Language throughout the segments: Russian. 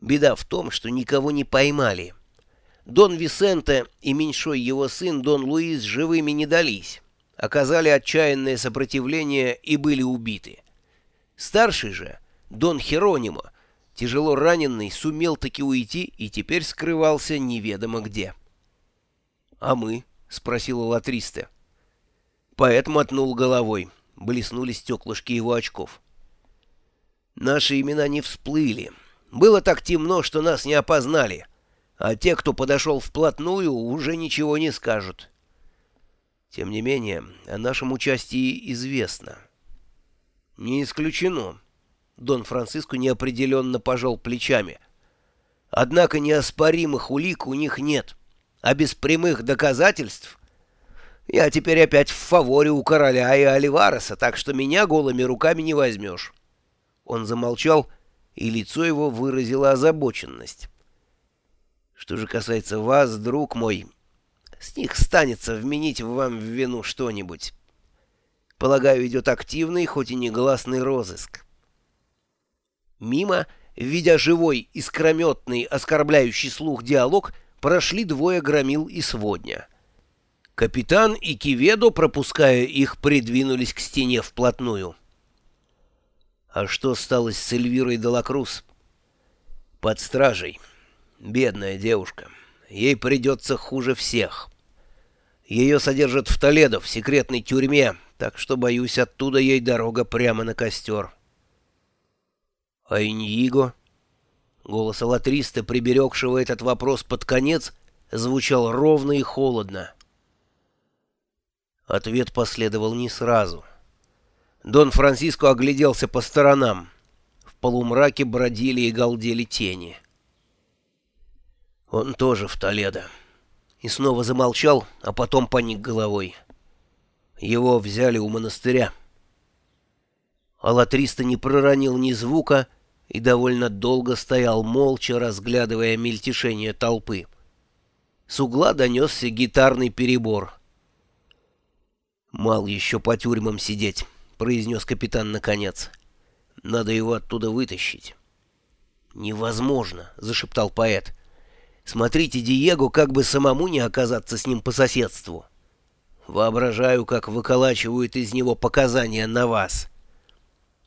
Беда в том, что никого не поймали. Дон Висенте и меньшой его сын Дон Луис живыми не дались, оказали отчаянное сопротивление и были убиты. Старший же, Дон Херонимо, тяжело раненый, сумел таки уйти и теперь скрывался неведомо где. — А мы? — спросила Латриста. Поэт мотнул головой. Блеснули стеклышки его очков. Наши имена не всплыли. Было так темно, что нас не опознали. А те, кто подошел вплотную, уже ничего не скажут. Тем не менее, о нашем участии известно. Не исключено. Дон Франциско неопределенно пожал плечами. Однако неоспоримых улик у них нет. А без прямых доказательств я теперь опять в фаворе у короля и Оливареса, так что меня голыми руками не возьмешь. Он замолчал, и лицо его выразило озабоченность. Что же касается вас, друг мой, с них станется вменить вам в вину что-нибудь. Полагаю, идет активный, хоть и негласный розыск. Мимо, видя живой, искрометный, оскорбляющий слух диалог, прошли двое громил и сводня. Капитан и Киведо, пропуская их, придвинулись к стене вплотную. А что стало с Эльвирой Делакрус? Под стражей. Бедная девушка. Ей придется хуже всех. Ее содержат в Толедо, в секретной тюрьме, так что, боюсь, оттуда ей дорога прямо на костер. А Иньиго? Голос Алатриста, приберегшего этот вопрос под конец, звучал ровно и холодно. Ответ последовал не сразу. Дон Франциско огляделся по сторонам. В полумраке бродили и галдели тени. Он тоже в Толедо. И снова замолчал, а потом поник головой. Его взяли у монастыря. Алатриста не проронил ни звука и довольно долго стоял молча, разглядывая мельтешение толпы. С угла донесся гитарный перебор — «Мал еще по тюрьмам сидеть», — произнес капитан наконец. «Надо его оттуда вытащить». «Невозможно», — зашептал поэт. «Смотрите, Диего, как бы самому не оказаться с ним по соседству. Воображаю, как выколачивают из него показания на вас.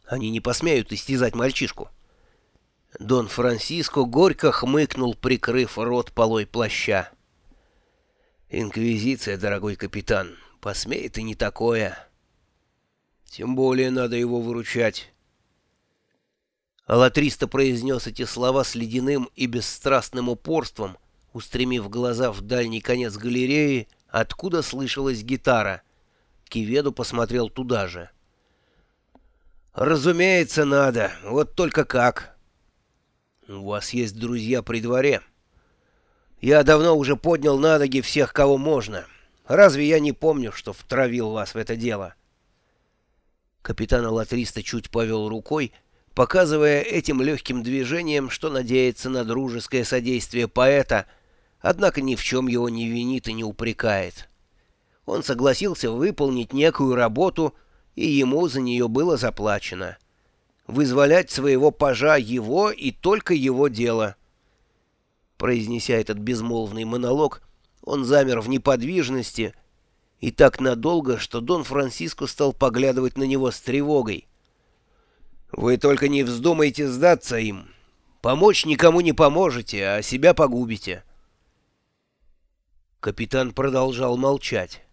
Они не посмеют истязать мальчишку». Дон Франсиско горько хмыкнул, прикрыв рот полой плаща. «Инквизиция, дорогой капитан, Посмеет и не такое. Тем более надо его выручать. Алатриста произнес эти слова с ледяным и бесстрастным упорством, устремив глаза в дальний конец галереи, откуда слышалась гитара. Киведу посмотрел туда же. «Разумеется, надо. Вот только как?» «У вас есть друзья при дворе. Я давно уже поднял на ноги всех, кого можно. Разве я не помню, что втравил вас в это дело?» Капитан Алатриста чуть повел рукой, показывая этим легким движением, что надеется на дружеское содействие поэта, однако ни в чем его не винит и не упрекает. Он согласился выполнить некую работу, и ему за нее было заплачено. Вызволять своего пажа его и только его дело. Произнеся этот безмолвный монолог, он замер в неподвижности и так надолго, что Дон Франциско стал поглядывать на него с тревогой. «Вы только не вздумайте сдаться им. Помочь никому не поможете, а себя погубите». Капитан продолжал молчать.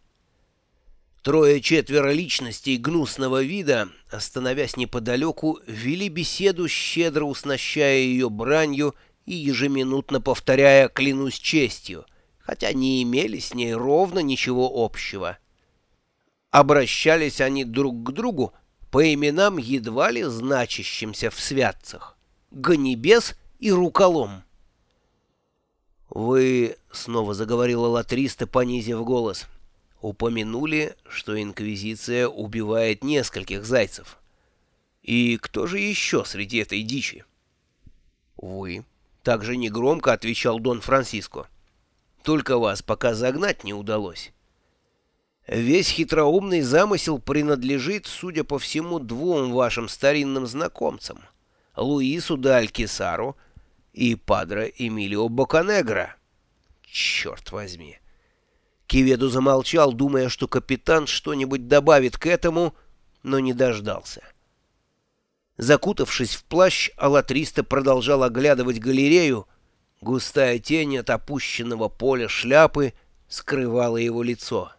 Трое-четверо личностей гнусного вида, остановясь неподалеку, вели беседу, щедро уснащая ее бранью и ежеминутно повторяя «клянусь честью», хотя не имели с ней ровно ничего общего. Обращались они друг к другу по именам едва ли значащимся в святцах — Ганибес и Руколом. «Вы, — снова заговорила Латриста, понизив голос, — упомянули, что Инквизиция убивает нескольких зайцев. И кто же еще среди этой дичи?» «Вы», — также негромко отвечал Дон Франциско. Только вас пока загнать не удалось. Весь хитроумный замысел принадлежит, судя по всему, двум вашим старинным знакомцам — Луису де Алькисару и Падре Эмилио Боканегра. Черт возьми! Киведу замолчал, думая, что капитан что-нибудь добавит к этому, но не дождался. Закутавшись в плащ, Алатриста продолжал оглядывать галерею. Густая тень от опущенного поля шляпы скрывала его лицо.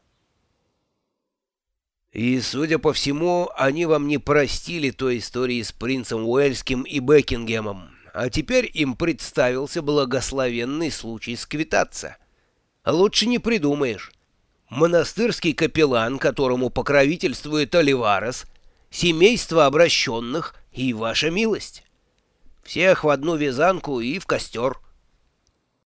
И, судя по всему, они вам не простили той истории с принцем Уэльским и Бекингемом, а теперь им представился благословенный случай сквитаться. Лучше не придумаешь. Монастырский капеллан, которому покровительствует Оливарес, семейство обращенных и ваша милость. Всех в одну вязанку и в костер —